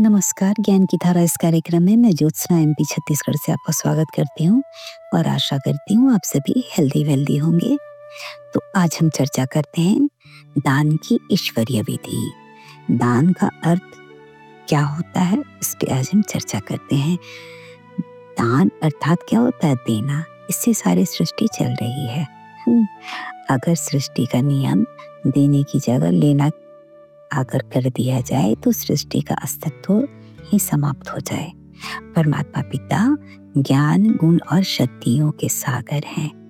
नमस्कार ज्ञान की धारा इस कार्यक्रम में मैं ज्योत्सना एमपी छत्तीसगढ़ से आपका स्वागत करती हूँ और आशा करती हूँ आप सभी हेल्दी वेल्दी होंगे। तो आज हम चर्चा करते हैं दान की ईश्वरीय विधि। दान का अर्थ क्या होता है इस पे आज हम चर्चा करते हैं। दान अर्थात क्या होता है? देना इससे सारी सृष्टि चल रही है। हम्म, अगर सृष्टि का नियम देने की जगह लेना अगर कर दिया जाए तो सृष्टि का अस्तित्व ही समाप्त हो जाए। परमात्मा पिता ज्ञान, गुण और शक्तियों के सागर हैं।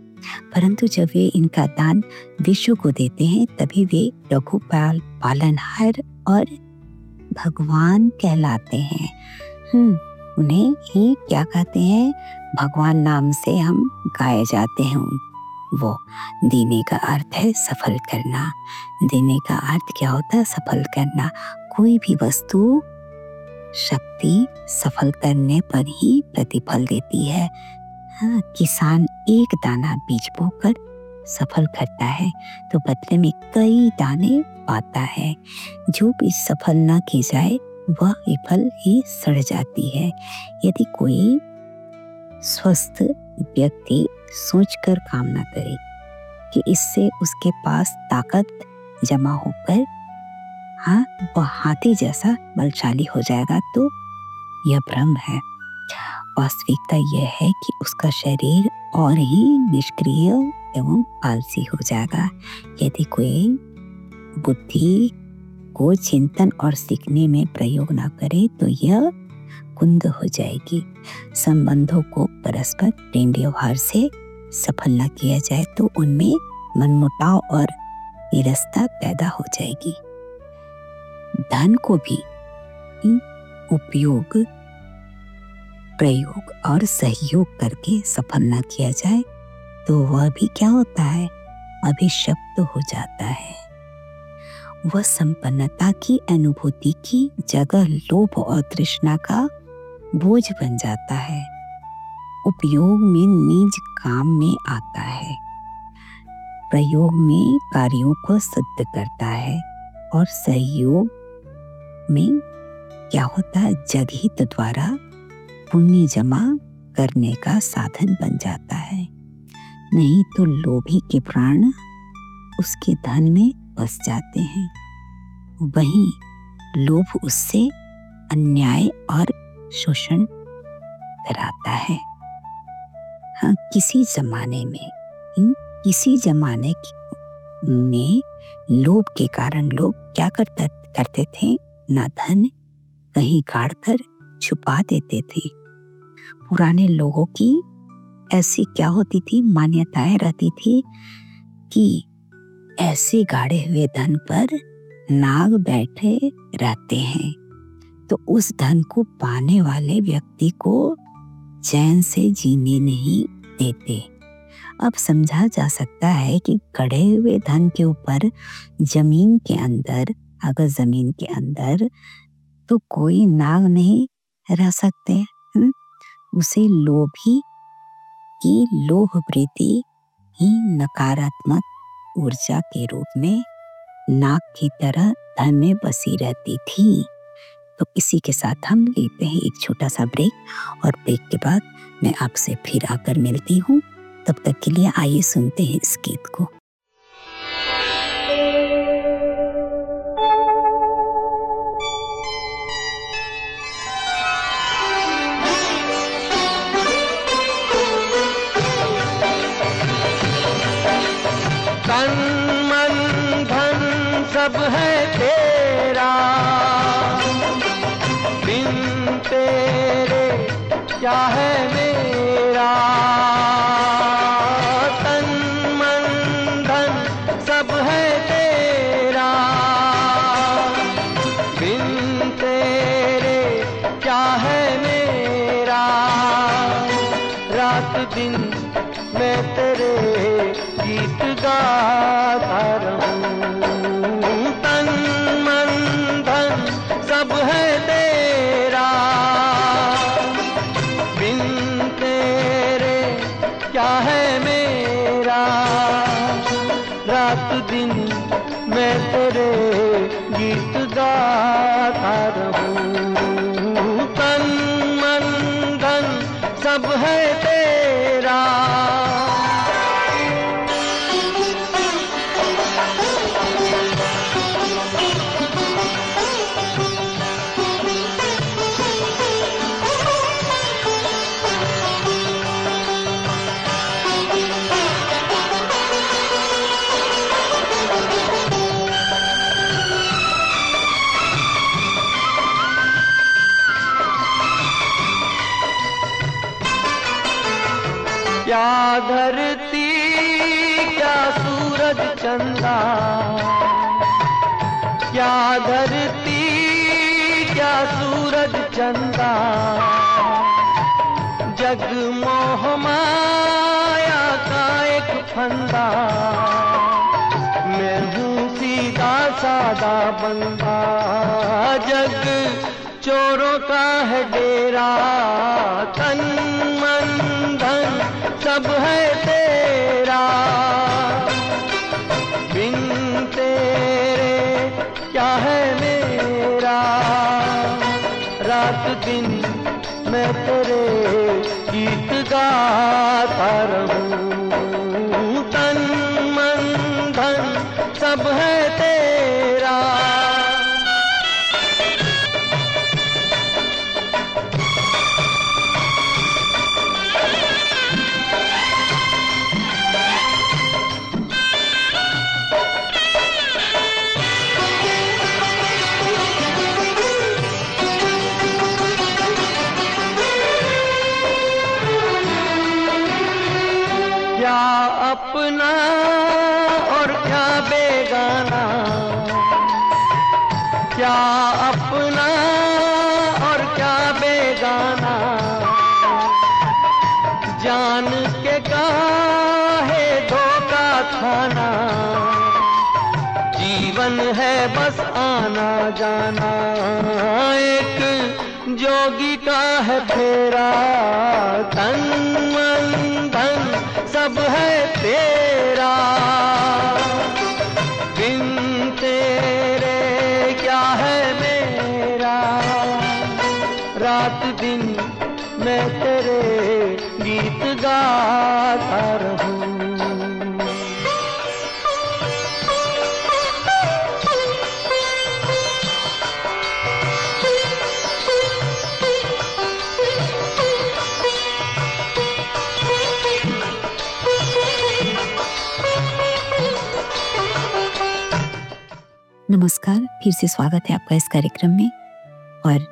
परंतु जब वे इनका दान विश्व को देते हैं, तभी वे रघुपाल पालनहार और भगवान कहलाते हैं। हम्म उन्हें ही क्या कहते हैं? भगवान नाम से हम गाए जाते हैं वो देने का अर्थ है सफल करना। देने का अर्थ क्या होता है? सफल करना। कोई भी वस्तु शक्ति सफल करने पर ही प्रतिफल देती है। हाँ, किसान एक दाना बीज बोकर सफल करता है तो बदले में कई दाने पाता है। जो भी सफल न की जाए वह विफल ही सड़ जाती है। यदि कोई स्वस्थ व्यक्ति सोचकर काम ना करे कि इससे उसके पास ताकत जमा होकर हाँ वह हाथी जैसा बलशाली हो जाएगा तो यह भ्रम है। वास्तविकता यह है कि उसका शरीर और ही निष्क्रिय एवं आलसी हो जाएगा। यदि कोई बुद्धि को चिंतन और सीखने में प्रयोग ना करे तो यह कुंद हो जाएगी। संबंधों को परस्पर प्रेम व्यवहार से सफल न किया जाए तो उनमें मनमुटाव और निरस्ता पैदा हो जाएगी। धन को भी उपयोग, प्रयोग और सहयोग करके सफल न किया जाए तो वह भी क्या होता है? अभिशप्त हो जाता है। वह संपन्नता की अनुभूति की जगह लोभ और तृष्णा का बोझ बन जाता है। उपयोग में निज काम में आता है। प्रयोग में कार्यों को सिद्ध करता है और सहयोग में क्या होता है? जगहित द्वारा पुण्य जमा करने का साधन बन जाता है। नहीं तो लोभी के प्राण उसके धन में बस जाते हैं। वहीं लोभ उससे अन्याय और शोषण कराता है। हाँ किसी जमाने में किसी जमाने में लोभ के कारण लोग क्या करते करते थे? ना धन, कहीं गाड़ कर छुपा देते थे। पुराने लोगों की ऐसी क्या होती थी? मान्यताएँ रहती थी कि ऐसे गाड़े हुए धन पर नाग बैठे रहते हैं तो उस धन को पाने वाले व्यक्ति को चैन से जीने नहीं देते अब समझा जा सकता है कि गड़े हुए धन के ऊपर ज़मीन के अंदर, अगर ज़मीन के अंदर तो कोई नाग नहीं रह सकते हुँ? उसे लोभी की लोह वृत्ति ही नकारात्मक ऊर्जा के रूप में नाक की तरह धन में बसी रहती थी। तो इसी के साथ हम लेते हैं एक छोटा सा ब्रेक और ब्रेक के बाद मैं आपसे फिर आकर मिलती हूँ। तब तक के लिए आइए सुनते हैं इस गीत को। सब है तेरा। बिन तेरे क्या है मेरा? रात दिन मैं तेरे गीत गाता सूरज चंदा। क्या धरती क्या सूरज चंदा। जग मोह माया का एक फंदा। मैं हूँ सीधा सादा बंदा। जग चोरों का है डेरा। तन मन धन सब है तेरा। क्या है मेरा? रात दिन मैं तेरे गीत गाता रहूँ। तन मन धन सब है तेरा जान के काहे धोखा खाना। जीवन है बस आना जाना। एक जोगी का है फेरा। तन, मन, धन सब है तेरा। बिन तेरे क्या है मेरा? रात दिन मैं तेरे गीत गाता रहूँ। नमस्कार, फिर से स्वागत है आपका इस कार्यक्रम में और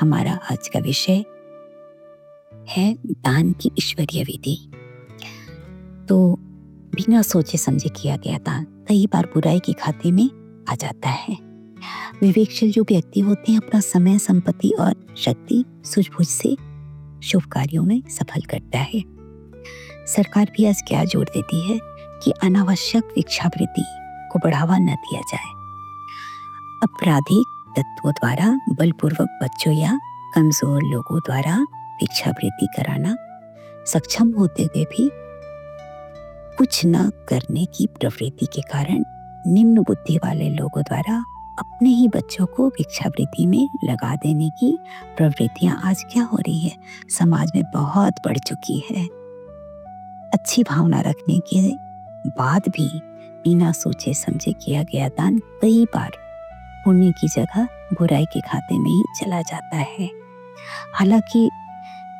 हमारा आज का विषय है दान की ईश्वरीय विधि। तो बिना सोचे समझे किया गया दान कई बार बुराई के खाते में आ जाता है। विवेकशील जो व्यक्ति होते हैं अपना समय, संपत्ति और शक्ति सूझबूझ से शुभ कार्यों में सफल करता है। सरकार भी आज क्या ज़ोर देती है कि अनावश्यक भिक्षावृत्ति को बढ़ावा न दिया जाए। आपराधिक तत्वों द्वारा, बलपूर्वक बच्चों या कमज़ोर लोगों द्वारा भिक्षावृत्ति कराना, सक्षम होते हुए भी कुछ न करने की प्रवृत्ति के कारण निम्न बुद्धि वाले लोगों द्वारा अपने ही बच्चों को भिक्षावृत्ति में लगा देने की प्रवृत्तियाँ आज क्या हो रही है? समाज में बहुत बढ़ चुकी है। अच्छी भावना रखने के बाद भी बिना सोचे समझे किया गया दान कई बार पुण्य की जगह बुराई के खाते में ही चला जाता है। हालाँकि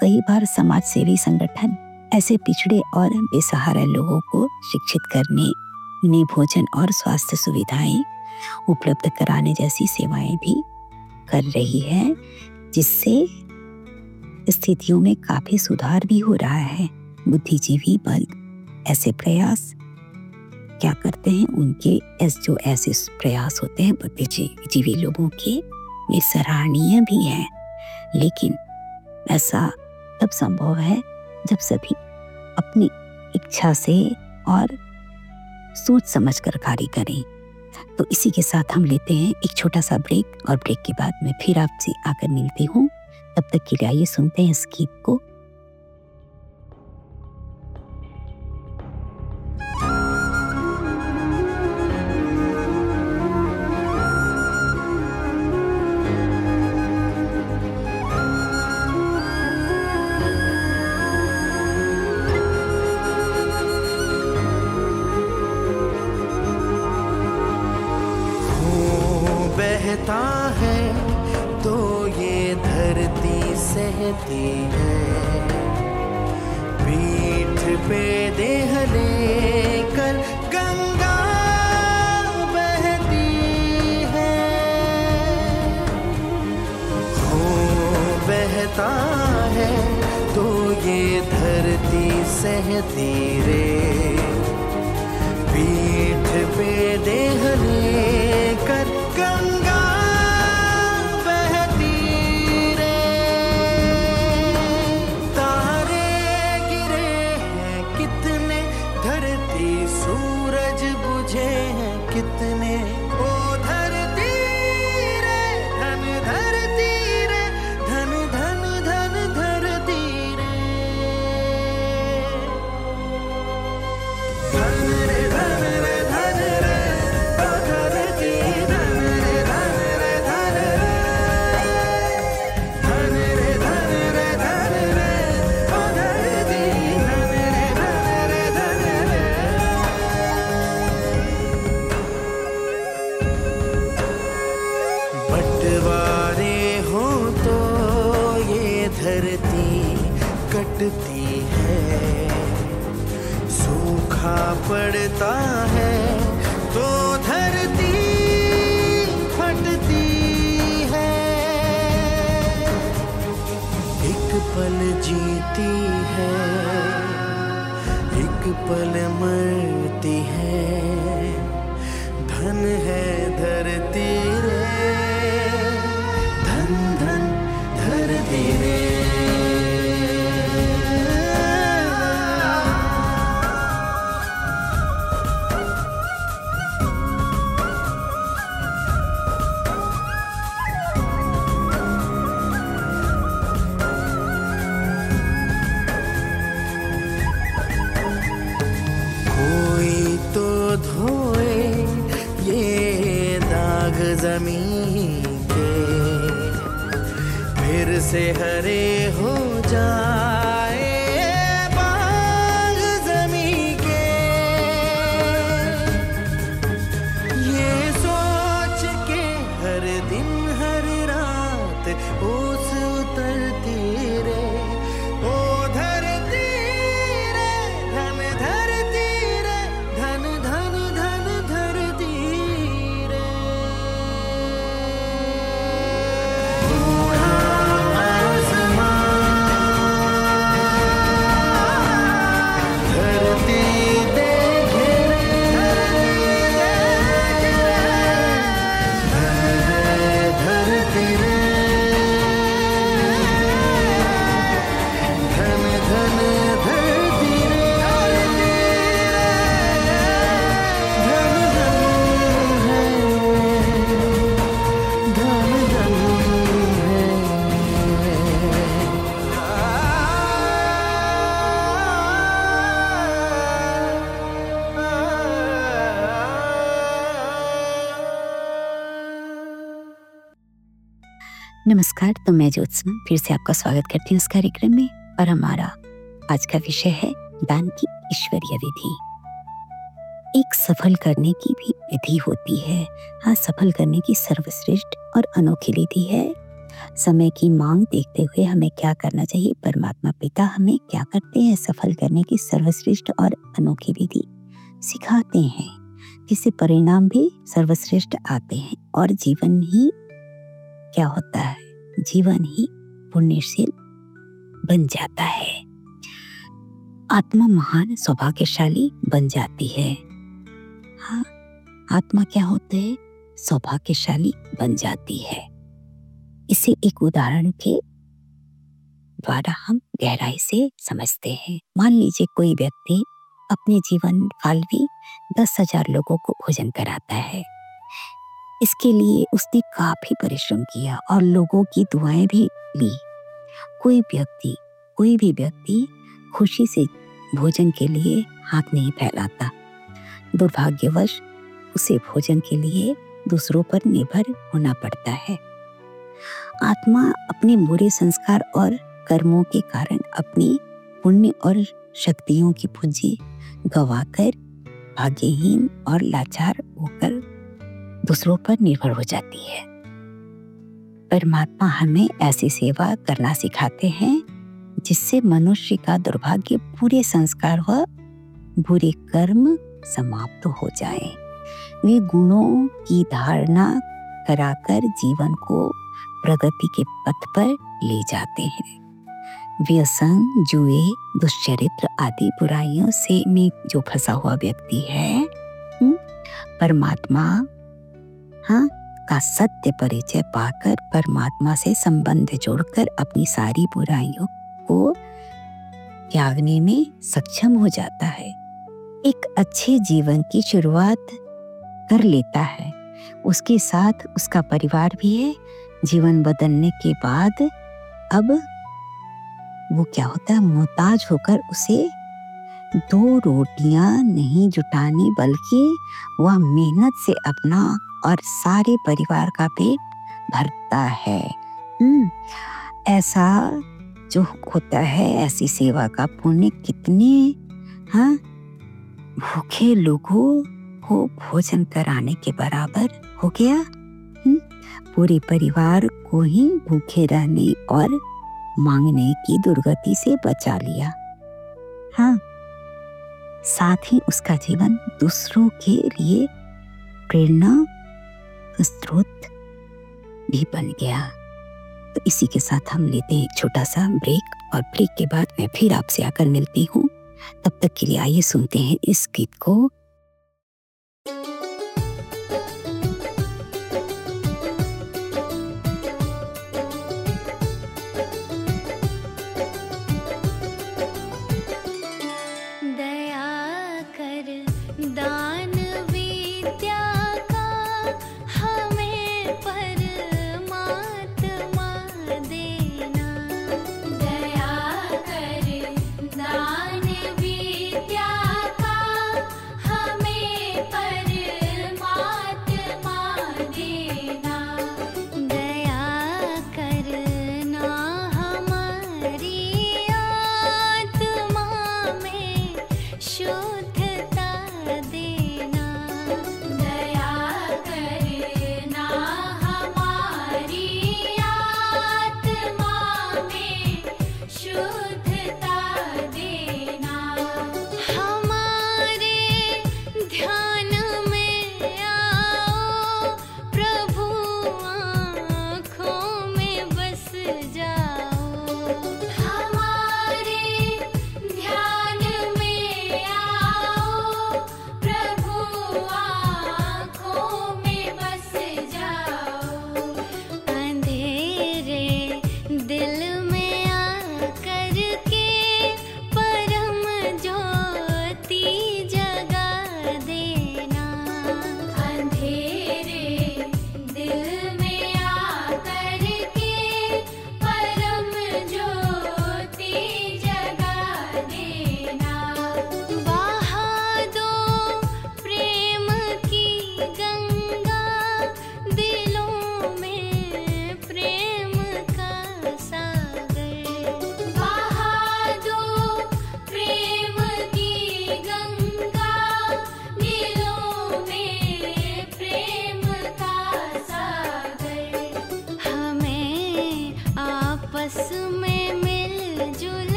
कई बार समाज सेवी संगठन ऐसे पिछड़े और बेसहारा लोगों को शिक्षित करने, उन्हें भोजन और स्वास्थ्य सुविधाएँ उपलब्ध कराने जैसी सेवाएँ भी कर रही है, जिससे स्थितियों में काफ़ी सुधार भी हो रहा है। बुद्धिजीवी वर्ग ऐसे प्रयास क्या करते हैं? उनके ऐस जो ऐसे प्रयास होते हैं, बुद्धिजीवी लोगों के वे सराहनीय भी हैं। लेकिन ऐसा तब संभव है जब सभी अपनी इच्छा से और सोच समझ कर कार्य करें। तो इसी के साथ हम लेते हैं एक छोटा सा ब्रेक और ब्रेक के बाद मैं फिर आपसे आकर मिलती हूँ। तब तक के लिए आइए सुनते हैं इस गीत को। कटती है। सूखा पड़ता है तो धरती फटती है। एक पल जीती है, एक पल मरती है। धन है धरती ज़मीन के फिर से हरे हो जाए नमस्कार तो मैं ज्योत्सना, फिर से आपका स्वागत करती हूँ इस कार्यक्रम में। और हमारा आज का विषय है, दान की ईश्वरीय विधि। एक सफल करने की भी विधि होती है। हाँ सफल करने की सर्वश्रेष्ठ और अनोखी विधि है। समय की मांग देखते हुए हमें क्या करना चाहिए? परमात्मा पिता हमें क्या करते हैं? सफल करने की सर्वश्रेष्ठ और अनोखी विधि सिखाते हैं। जिससे परिणाम भी सर्वश्रेष्ठ आते हैं और जीवन ही क्या होता है? जीवन ही पुण्यशील बन जाता है। आत्मा महान सौभाग्यशाली बन जाती है। हाँ आत्मा क्या होते है? सौभाग्यशाली बन जाती है। इसे एक उदाहरण के द्वारा हम गहराई से समझते हैं। मान लीजिए कोई व्यक्ति अपने जीवन काल भी दस हज़ार लोगों को भोजन कराता है। इसके लिए उसने काफ़ी परिश्रम किया और लोगों की दुआएँ भी ली। कोई व्यक्ति, कोई भी व्यक्ति खुशी से भोजन के लिए हाथ नहीं फैलाता। दुर्भाग्यवश, उसे भोजन के लिए दूसरों पर निर्भर होना पड़ता है। आत्मा अपने बुरे संस्कार और कर्मों के कारण अपनी पुण्य और शक्तियों की पूंजी गवाकर भाग्यहीन और लाचार होकर दूसरों पर निर्भर हो जाती है। परमात्मा हमें ऐसी सेवा करना सिखाते हैं जिससे मनुष्य का दुर्भाग्य पूरे संस्कार व बुरे कर्म समाप्त हो जाए। वे गुणों की धारणा कराकर जीवन को प्रगति के पथ पर ले जाते हैं। व्यसन जुए दुष्चरित्र आदि बुराइयों से में जो फंसा हुआ व्यक्ति है हम्म, परमात्मा हाँ का सत्य परिचय पाकर परमात्मा से संबंध जोड़कर अपनी सारी बुराइयों को त्यागने में सक्षम हो जाता है। एक अच्छे जीवन की शुरुआत कर लेता है। उसके साथ उसका परिवार भी है। जीवन बदलने के बाद अब वो क्या होता है? मोहताज होकर उसे दो रोटियाँ नहीं जुटानी, बल्कि वह मेहनत से अपना और सारे परिवार का पेट भरता है। हम्म, ऐसा जो होता है ऐसी सेवा का पुण्य कितने हाँ? भूखे लोगों को भोजन कराने के बराबर हो गया। हम्म, पूरे परिवार को ही भूखे रहने और मांगने की दुर्गति से बचा लिया। हाँ साथ ही उसका जीवन दूसरों के लिए प्रेरणा स्रोत भी बन गया। तो इसी के साथ हम लेते हैं एक छोटा सा ब्रेक और ब्रेक के बाद मैं फिर आपसे आकर मिलती हूँ। तब तक के लिए आइए सुनते हैं इस गीत को।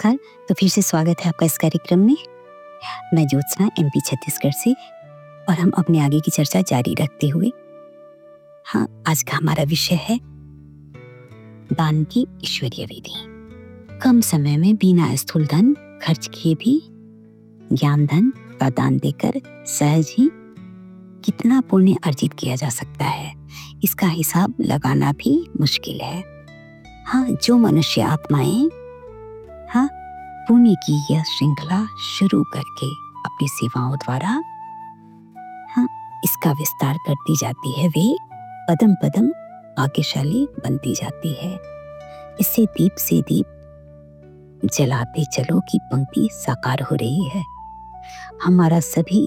नमस्कार। तो फिर से स्वागत है आपका इस कार्यक्रम में। मैं ज्योत्सना एमपी छत्तीसगढ़ से, और हम अपने आगे की चर्चा जारी रखते हुए। हाँ आज का हमारा विषय है, दान की ईश्वरीय विधि। कम समय में बिना स्थूल धन, खर्च किए भी ज्ञान धन का दान देकर सहज ही कितना पुण्य अर्जित किया जा सकता है, इसका हिसाब लगाना भी मुश्किल है। हाँ जो मनुष्य आत्माएँ पुण्य की यह श्रृंखला शुरू करके अपनी सेवाओं द्वारा हाँ इसका विस्तार करती जाती है, वे पदम पदम भाग्यशाली बनती जाती है। इससे दीप से दीप जलाते चलो की पंक्ति साकार हो रही है। हमारा सभी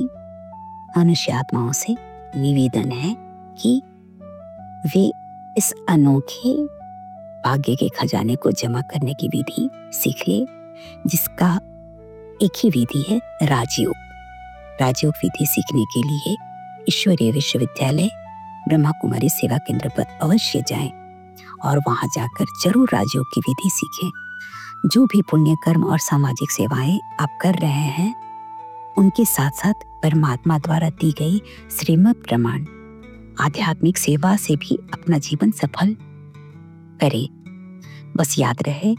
मनुष्य आत्माओं से निवेदन है कि वे इस अनोखे भाग्य के खजाने को जमा करने की विधि सीख ले जिसका एक ही विधि है, राजयोग। राजयोग विधि सीखने के लिए ईश्वरीय विश्वविद्यालय ब्रह्मा कुमारी सेवा केंद्र पर अवश्य जाएँ और वहाँ जाकर ज़रूर राजयोग की विधि सीखें। जो भी पुण्य कर्म और सामाजिक सेवाएँ आप कर रहे हैं, उनके साथ साथ परमात्मा द्वारा दी गई श्रीमद प्रमाण, आध्यात्मिक सेवा से भी अपना जीवन सफल करे। बस याद रहे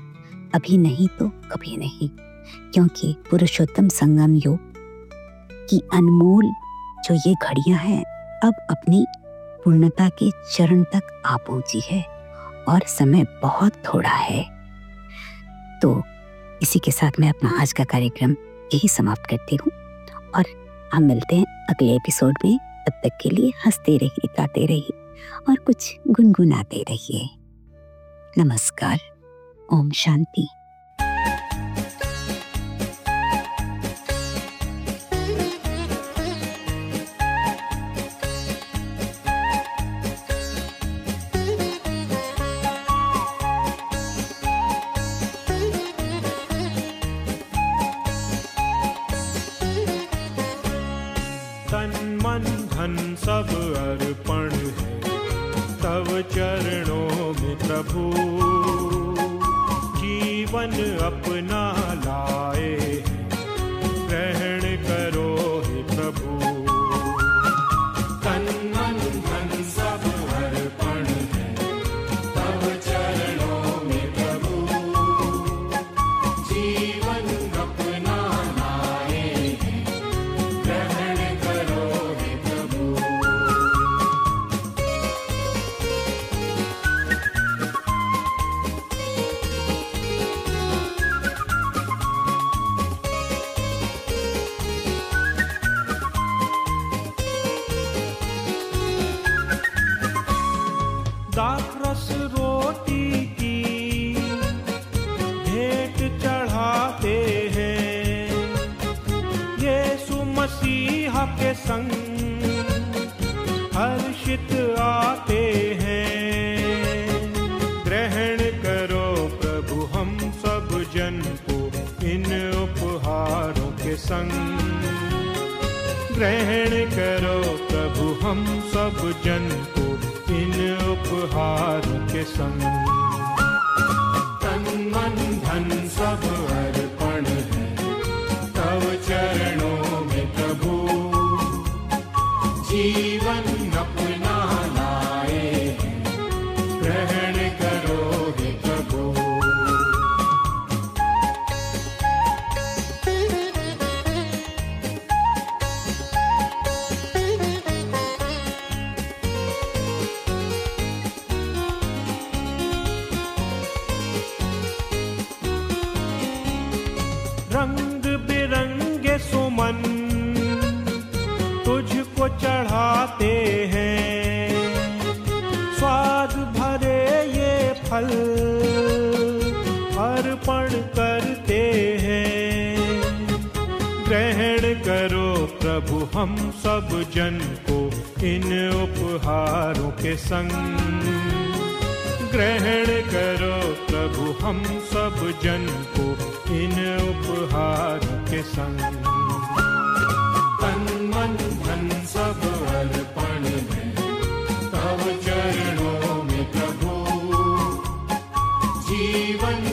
अभी नहीं तो कभी नहीं, क्योंकि पुरुषोत्तम संगम योग की अनमोल जो ये घड़ियाँ हैं, अब अपनी पूर्णता के चरण तक आ पहुँची है और समय बहुत थोड़ा है। तो इसी के साथ मैं अपना आज का कार्यक्रम यही समाप्त करती हूँ और हम मिलते हैं अगले एपिसोड में। तब तक के लिए हँसते रहिए, गाते रहिए और कुछ गुनगुनाते रहिए। नमस्कार। ओम शांति। मन धन सब अर्पण है तव चरणों में प्रभु। अपना दाखरस रोटी की भेंट चढ़ाते हैं। यीशु मसीहा के संग हर्षित आते हैं। ग्रहण करो प्रभु, हम सब जन को इन उपहारों के संग। ग्रहण करो प्रभु, हम सब जन उपहारों के संग। तन मन धन सब संग ग्रहण करो प्रभु, हम सब जन को इन उपहार के संग। तन मन धन सब अर्पण में, तव चरणों में प्रभु। जीवन